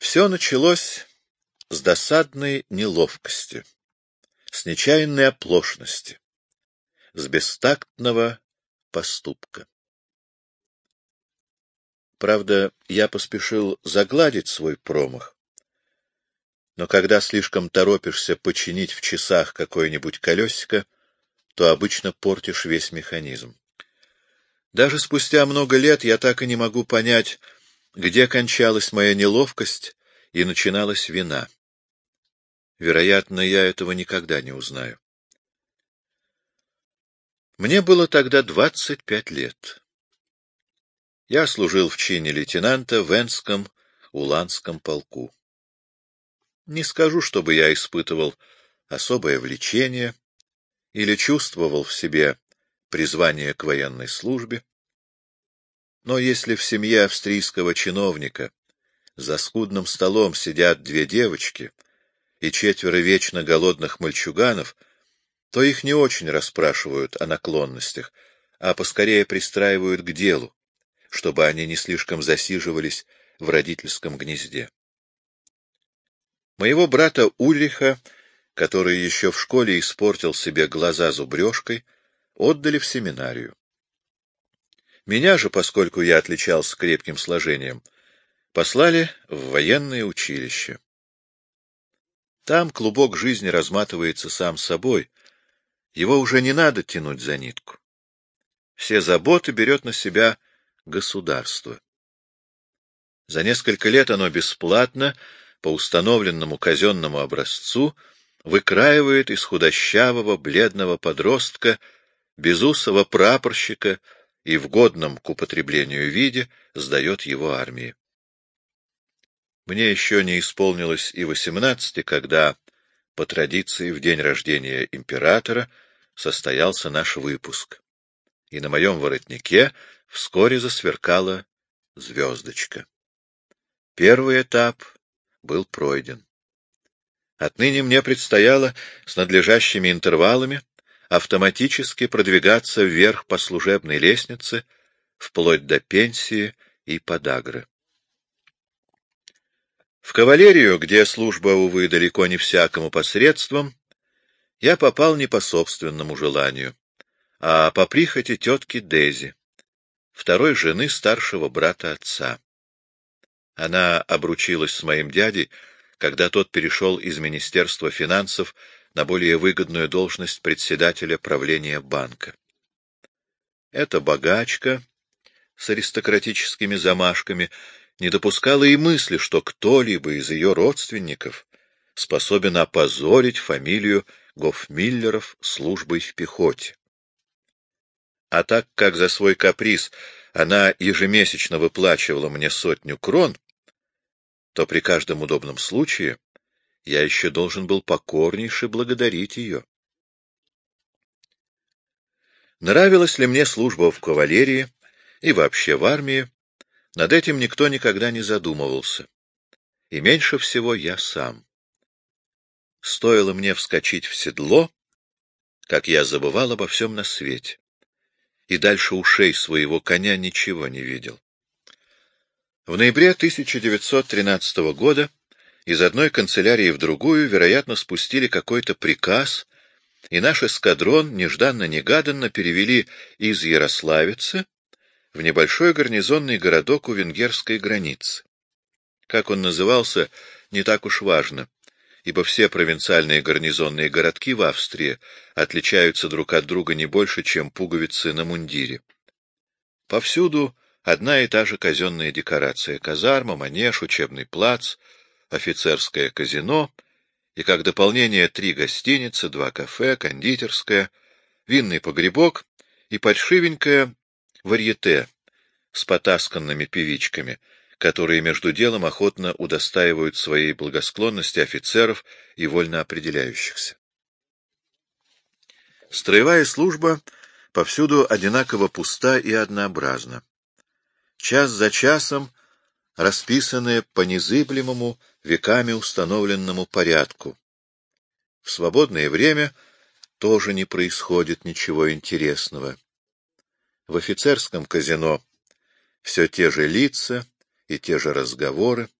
Все началось с досадной неловкости, с нечаянной оплошности, с бестактного поступка. Правда, я поспешил загладить свой промах, но когда слишком торопишься починить в часах какое-нибудь колесико, то обычно портишь весь механизм. Даже спустя много лет я так и не могу понять, где кончалась моя неловкость и начиналась вина. Вероятно, я этого никогда не узнаю. Мне было тогда двадцать пять лет. Я служил в чине лейтенанта в Энском Уланском полку. Не скажу, чтобы я испытывал особое влечение или чувствовал в себе призвание к военной службе. Но если в семье австрийского чиновника за скудным столом сидят две девочки и четверо вечно голодных мальчуганов, то их не очень расспрашивают о наклонностях, а поскорее пристраивают к делу, чтобы они не слишком засиживались в родительском гнезде. Моего брата Ульриха, который еще в школе испортил себе глаза зубрежкой, отдали в семинарию. Меня же, поскольку я отличался крепким сложением, послали в военное училище. Там клубок жизни разматывается сам собой, его уже не надо тянуть за нитку. Все заботы берет на себя государство. За несколько лет оно бесплатно, по установленному казенному образцу, выкраивает из худощавого бледного подростка безусого прапорщика и в годном к употреблению виде сдает его армии. Мне еще не исполнилось и восемнадцати, когда, по традиции, в день рождения императора состоялся наш выпуск, и на моем воротнике вскоре засверкала звездочка. Первый этап был пройден. Отныне мне предстояло с надлежащими интервалами автоматически продвигаться вверх по служебной лестнице, вплоть до пенсии и подагры. В кавалерию, где служба, увы, далеко не всякому посредством, я попал не по собственному желанию, а по прихоти тетки Дези, второй жены старшего брата отца. Она обручилась с моим дядей, когда тот перешел из Министерства финансов на более выгодную должность председателя правления банка. Эта богачка с аристократическими замашками не допускала и мысли, что кто-либо из ее родственников способен опозорить фамилию Гофмиллеров службой в пехоте. А так как за свой каприз она ежемесячно выплачивала мне сотню крон, то при каждом удобном случае я еще должен был покорнейше благодарить ее. Нравилась ли мне служба в кавалерии и вообще в армии, над этим никто никогда не задумывался. И меньше всего я сам. Стоило мне вскочить в седло, как я забывал обо всем на свете, и дальше ушей своего коня ничего не видел. В ноябре 1913 года из одной канцелярии в другую, вероятно, спустили какой-то приказ, и наш эскадрон нежданно-негаданно перевели из Ярославицы в небольшой гарнизонный городок у венгерской границы. Как он назывался, не так уж важно, ибо все провинциальные гарнизонные городки в Австрии отличаются друг от друга не больше, чем пуговицы на мундире. Повсюду одна и та же казенная декорация — казарма, манеж, учебный плац — офицерское казино и как дополнение три гостиницы, два кафе, кондитерская, винный погребок и подшивенькое варьете с потасканными певичками, которые между делом охотно удостаивают своей благосклонности офицеров и вольно определяющихся. Строевая служба повсюду одинаково пуста и однообразна. Час за часом расписанные по незыблемому, веками установленному порядку. В свободное время тоже не происходит ничего интересного. В офицерском казино все те же лица и те же разговоры.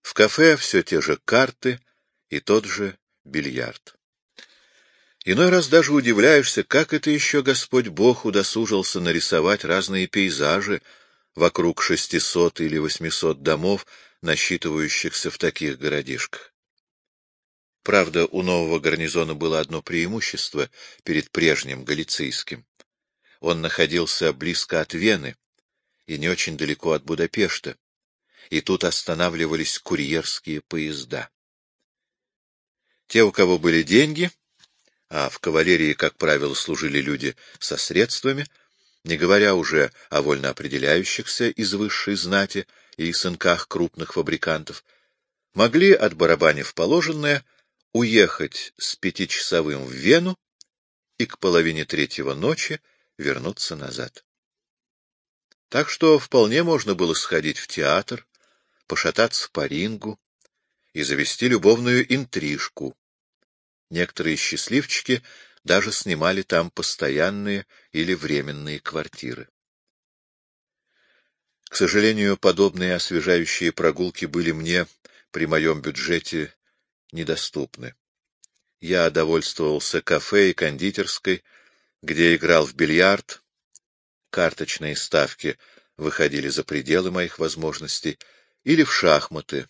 В кафе все те же карты и тот же бильярд. Иной раз даже удивляешься, как это еще Господь Бог удосужился нарисовать разные пейзажи вокруг шестисот или восьмисот домов, насчитывающихся в таких городишках. Правда, у нового гарнизона было одно преимущество перед прежним галицийским. Он находился близко от Вены и не очень далеко от Будапешта, и тут останавливались курьерские поезда. Те, у кого были деньги, а в кавалерии, как правило, служили люди со средствами, не говоря уже о вольно определяющихся из высшей знати и сынках крупных фабрикантов, могли, от барабанев положенное, уехать с пятичасовым в Вену и к половине третьего ночи вернуться назад. Так что вполне можно было сходить в театр, пошататься по рингу и завести любовную интрижку, Некоторые счастливчики даже снимали там постоянные или временные квартиры. К сожалению, подобные освежающие прогулки были мне при моем бюджете недоступны. Я довольствовался кафе и кондитерской, где играл в бильярд. Карточные ставки выходили за пределы моих возможностей, или в шахматы,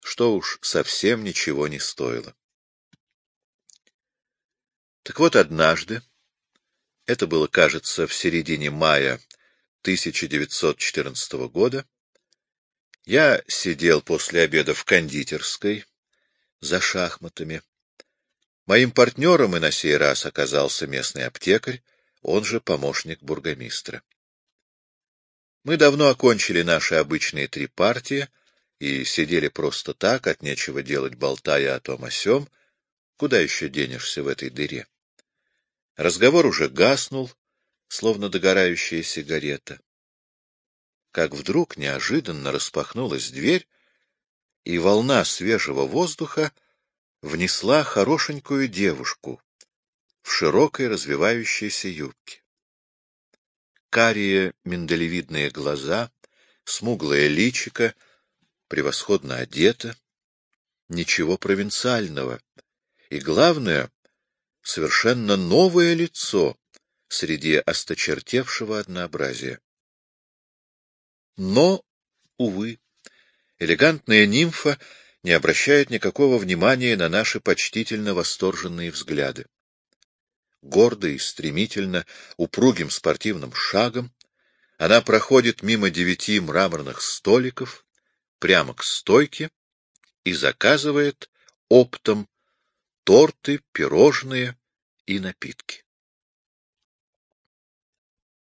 что уж совсем ничего не стоило. Так вот, однажды, это было, кажется, в середине мая 1914 года, я сидел после обеда в кондитерской за шахматами. Моим партнером и на сей раз оказался местный аптекарь, он же помощник бургомистра. Мы давно окончили наши обычные три партии и сидели просто так, от нечего делать, болтая о том о сём, куда еще денешься в этой дыре. Разговор уже гаснул, словно догорающая сигарета. Как вдруг неожиданно распахнулась дверь, и волна свежего воздуха внесла хорошенькую девушку в широкой развивающейся юбке. Карие миндалевидные глаза, смуглое личико, превосходно одета, ничего провинциального, и, главное, совершенно новое лицо среди осточертевшего однообразия. Но, увы, элегантная нимфа не обращает никакого внимания на наши почтительно восторженные взгляды. Гордо и стремительно, упругим спортивным шагом, она проходит мимо девяти мраморных столиков, прямо к стойке и заказывает оптом торты, пирожные и напитки.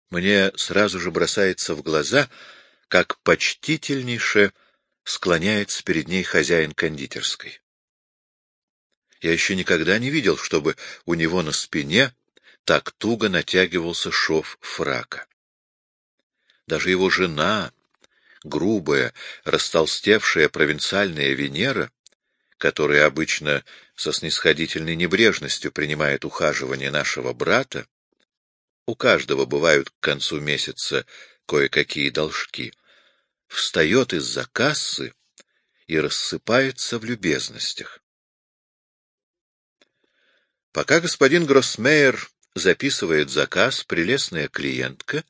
Мне сразу же бросается в глаза, как почтительнейше склоняется перед ней хозяин кондитерской. Я еще никогда не видел, чтобы у него на спине так туго натягивался шов фрака. Даже его жена, грубая, растолстевшая провинциальная Венера, которая обычно со снисходительной небрежностью принимает ухаживание нашего брата, у каждого бывают к концу месяца кое-какие должки, встает из-за кассы и рассыпается в любезностях. Пока господин Гроссмейер записывает заказ, прелестная клиентка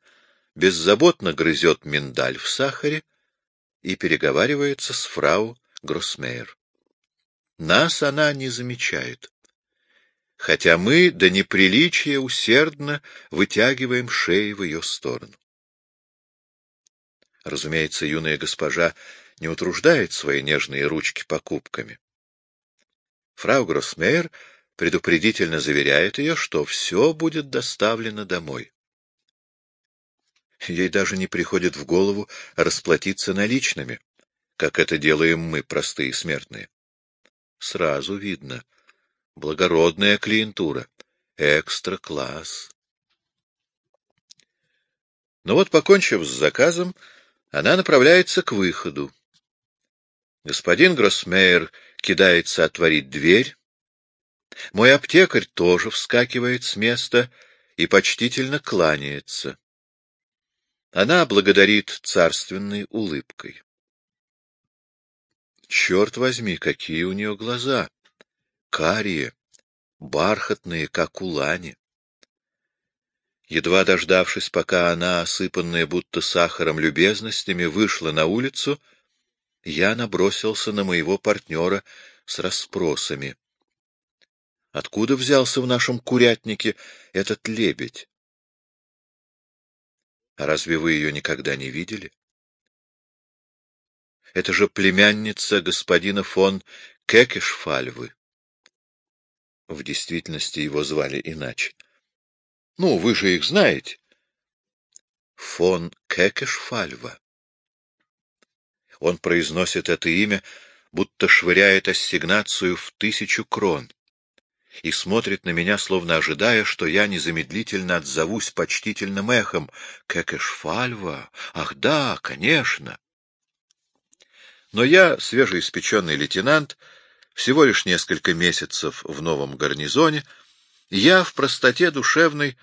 беззаботно грызет миндаль в сахаре и переговаривается с фрау Гроссмейер. Нас она не замечает. Хотя мы до неприличия усердно вытягиваем шеи в ее сторону. Разумеется, юная госпожа не утруждает свои нежные ручки покупками. Фрау Гроссмейер предупредительно заверяет ее, что все будет доставлено домой. Ей даже не приходит в голову расплатиться наличными, как это делаем мы, простые смертные. Сразу видно. Благородная клиентура. Экстра-класс. Но вот, покончив с заказом, она направляется к выходу. Господин Гроссмейер кидается отворить дверь. Мой аптекарь тоже вскакивает с места и почтительно кланяется. Она благодарит царственной улыбкой. Черт возьми, какие у нее глаза! Карие, бархатные, как у лани. Едва дождавшись, пока она, осыпанная будто сахаром любезностями, вышла на улицу, я набросился на моего партнера с расспросами. Откуда взялся в нашем курятнике этот лебедь? Разве вы ее никогда не видели? Это же племянница господина фон Кекешфальвы. В действительности его звали иначе. Ну, вы же их знаете. Фон Кекешфальва. Он произносит это имя, будто швыряет ассигнацию в тысячу крон и смотрит на меня, словно ожидая, что я незамедлительно отзовусь почтительным эхом. «Кекешфальва! Ах да, конечно!» Но я, свежеиспеченный лейтенант, всего лишь несколько месяцев в новом гарнизоне, я в простоте душевной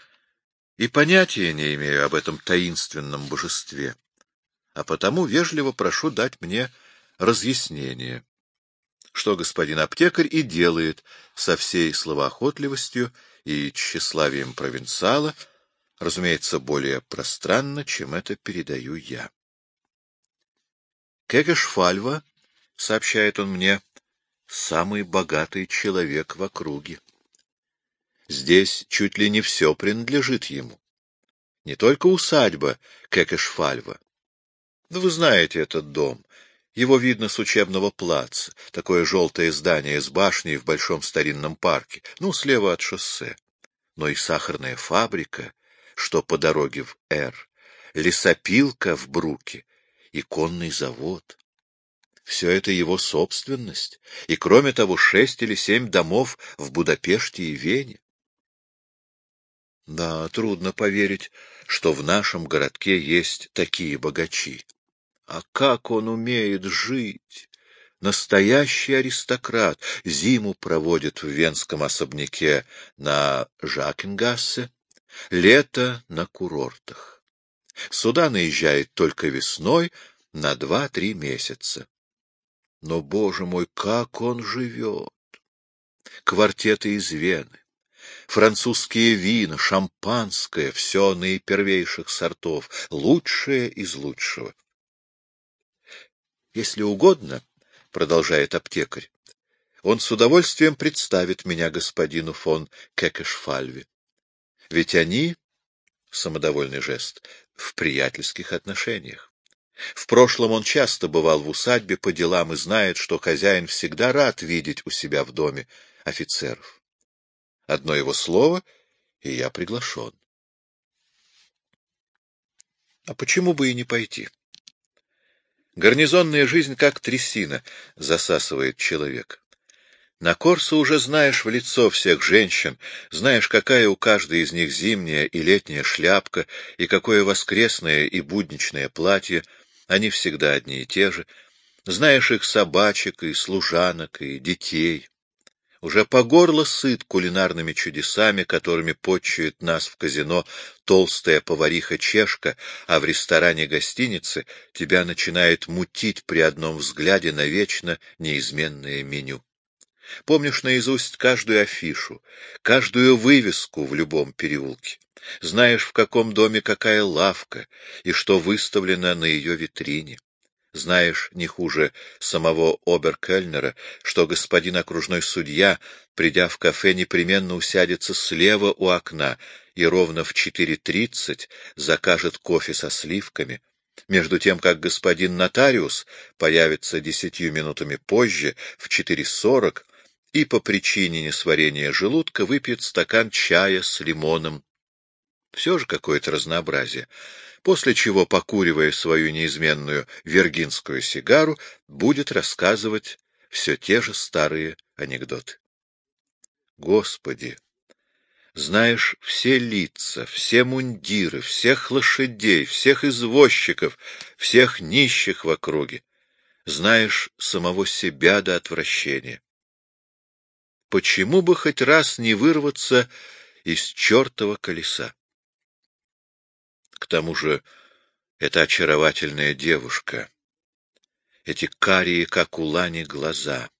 и понятия не имею об этом таинственном божестве, а потому вежливо прошу дать мне разъяснение что господин аптекарь и делает со всей словоохотливостью и тщеславием провинциала, разумеется, более пространно, чем это передаю я. Кегешфальва, сообщает он мне, самый богатый человек в округе. Здесь чуть ли не все принадлежит ему. Не только усадьба Кекешфальва. Да вы знаете этот дом, его видно с учебного плаца, такое желтое здание с башней в большом старинном парке, ну, слева от шоссе. Но и сахарная фабрика, что по дороге в Р, лесопилка в Бруке и конный завод. Все это его собственность, и, кроме того, шесть или семь домов в Будапеште и Вене. Да, трудно поверить, что в нашем городке есть такие богачи. А как он умеет жить! Настоящий аристократ зиму проводит в венском особняке на Жакенгассе, лето на курортах. Сюда наезжает только весной на два-три месяца. Но, боже мой, как он живет! Квартеты из Вены, французские вина, шампанское — все наипервейших сортов, лучшее из лучшего. Если угодно, — продолжает аптекарь, — он с удовольствием представит меня господину фон Кекешфальве. Ведь они, самодовольный жест, в приятельских отношениях. В прошлом он часто бывал в усадьбе по делам и знает, что хозяин всегда рад видеть у себя в доме офицеров. Одно его слово, и я приглашен. А почему бы и не пойти? Гарнизонная жизнь, как трясина, засасывает человека. На Корсо уже знаешь в лицо всех женщин, знаешь, какая у каждой из них зимняя и летняя шляпка, и какое воскресное и будничное платье, они всегда одни и те же, знаешь их собачек и служанок и детей уже по горло сыт кулинарными чудесами, которыми почует нас в казино толстая повариха-чешка, а в ресторане гостиницы тебя начинает мутить при одном взгляде на вечно неизменное меню. Помнишь наизусть каждую афишу, каждую вывеску в любом переулке. Знаешь, в каком доме какая лавка и что выставлено на ее витрине. Знаешь, не хуже самого Оберкельнера, что господин окружной судья, придя в кафе, непременно усядется слева у окна и ровно в 4.30 закажет кофе со сливками, между тем как господин нотариус появится десятью минутами позже, в 4.40, и по причине несварения желудка выпьет стакан чая с лимоном. Все же какое-то разнообразие после чего, покуривая свою неизменную вергинскую сигару, будет рассказывать все те же старые анекдоты. Господи! Знаешь все лица, все мундиры, всех лошадей, всех извозчиков, всех нищих в округе. Знаешь самого себя до отвращения. Почему бы хоть раз не вырваться из чертова колеса? К тому же это очаровательная девушка. эти карие, как у лани, глаза.